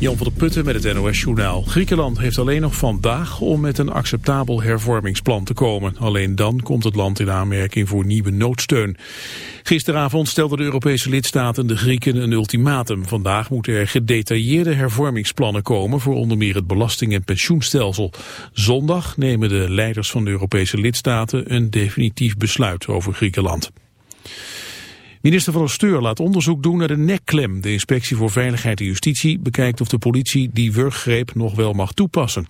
Jan van der Putten met het NOS-journaal. Griekenland heeft alleen nog vandaag om met een acceptabel hervormingsplan te komen. Alleen dan komt het land in aanmerking voor nieuwe noodsteun. Gisteravond stelden de Europese lidstaten de Grieken een ultimatum. Vandaag moeten er gedetailleerde hervormingsplannen komen voor onder meer het belasting- en pensioenstelsel. Zondag nemen de leiders van de Europese lidstaten een definitief besluit over Griekenland. Minister van Steur laat onderzoek doen naar de nekklem. De Inspectie voor Veiligheid en Justitie bekijkt of de politie die wurggreep nog wel mag toepassen.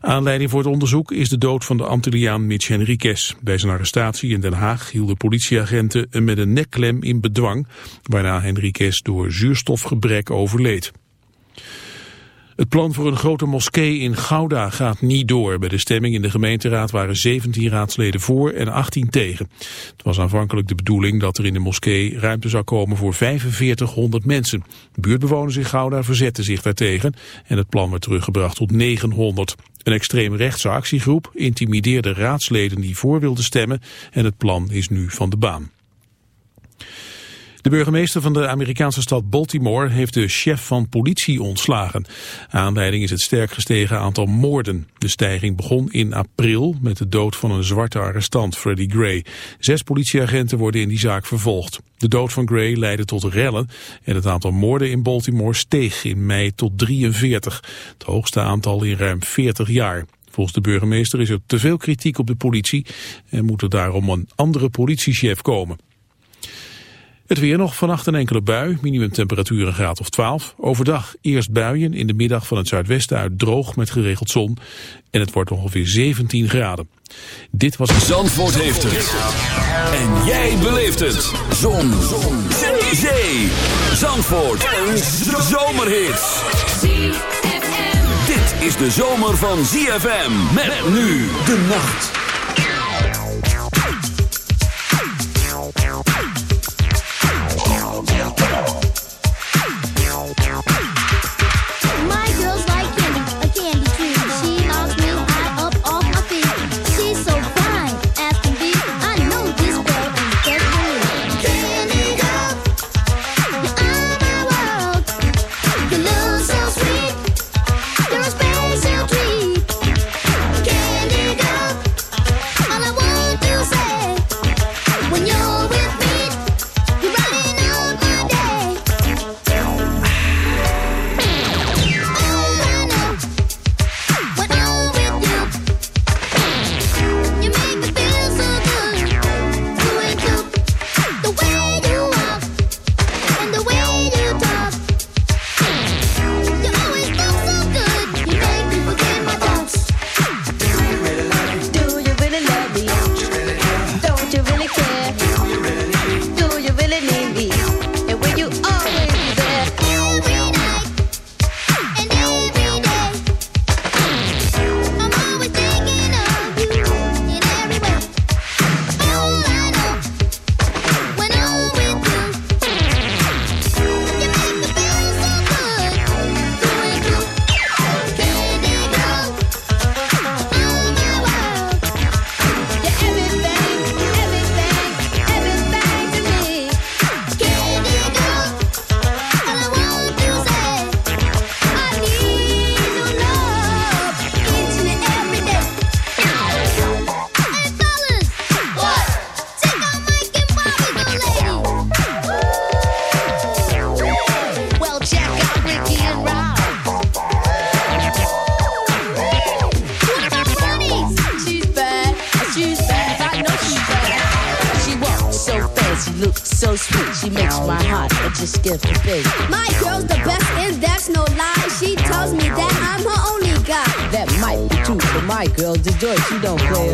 Aanleiding voor het onderzoek is de dood van de Antilliaan Mitch Henriquez. Bij zijn arrestatie in Den Haag hielden politieagenten hem met een nekklem in bedwang, waarna Henriquez door zuurstofgebrek overleed. Het plan voor een grote moskee in Gouda gaat niet door. Bij de stemming in de gemeenteraad waren 17 raadsleden voor en 18 tegen. Het was aanvankelijk de bedoeling dat er in de moskee ruimte zou komen voor 4500 mensen. Buurtbewoners in Gouda verzetten zich daartegen en het plan werd teruggebracht tot 900. Een extreemrechtse actiegroep intimideerde raadsleden die voor wilden stemmen en het plan is nu van de baan. De burgemeester van de Amerikaanse stad Baltimore heeft de chef van politie ontslagen. Aanleiding is het sterk gestegen aantal moorden. De stijging begon in april met de dood van een zwarte arrestant, Freddie Gray. Zes politieagenten worden in die zaak vervolgd. De dood van Gray leidde tot rellen en het aantal moorden in Baltimore steeg in mei tot 43. Het hoogste aantal in ruim 40 jaar. Volgens de burgemeester is er te veel kritiek op de politie en moet er daarom een andere politiechef komen. Het weer nog vannacht een enkele bui, minimumtemperatuur een graad of 12. Overdag eerst buien, in de middag van het zuidwesten uit droog met geregeld zon. En het wordt ongeveer 17 graden. Dit was... Zandvoort heeft het. En jij beleeft het. Zon. zon. Zee. Zee. Zandvoort. Een zomerhit. Dit is de zomer van ZFM. Met nu de nacht. white girl, Enjoy. it. She don't play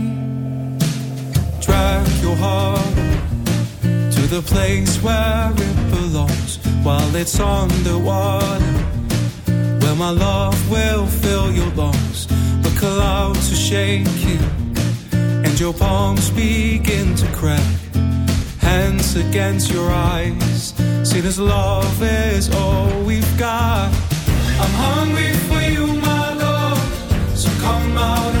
heart to the place where it belongs while it's underwater. Where my love will fill your lungs, the clouds will shake you, and your palms begin to crack. Hands against your eyes, see this love is all we've got. I'm hungry for you, my love, so come out.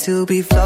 to be fly.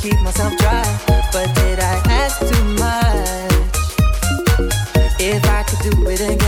keep myself dry, but did I ask too much? If I could do it again.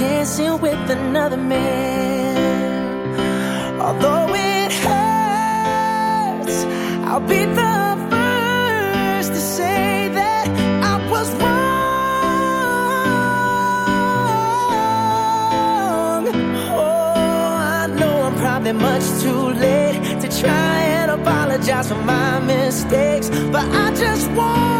dancing with another man. Although it hurts, I'll be the first to say that I was wrong. Oh, I know I'm probably much too late to try and apologize for my mistakes, but I just want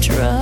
drug.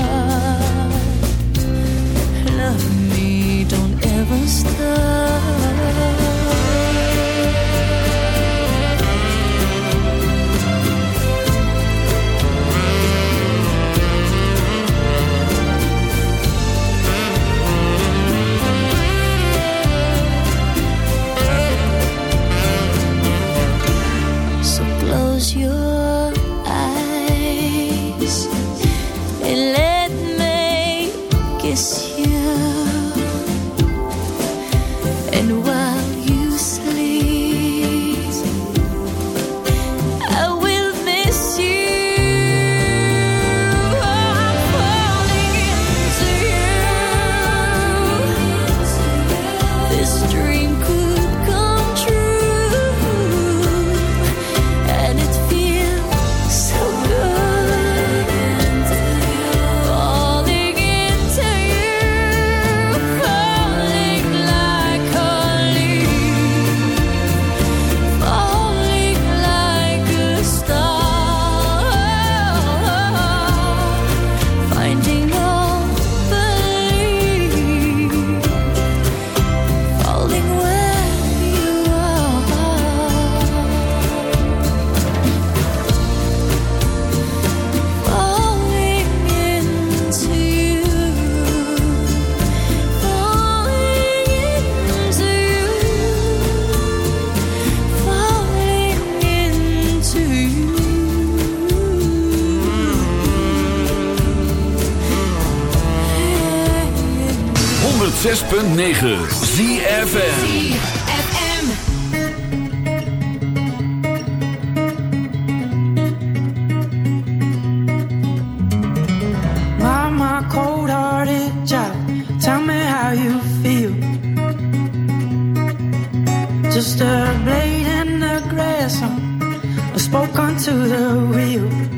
106.9 ZFM Just a blade in the grass, I spoke onto the wheel.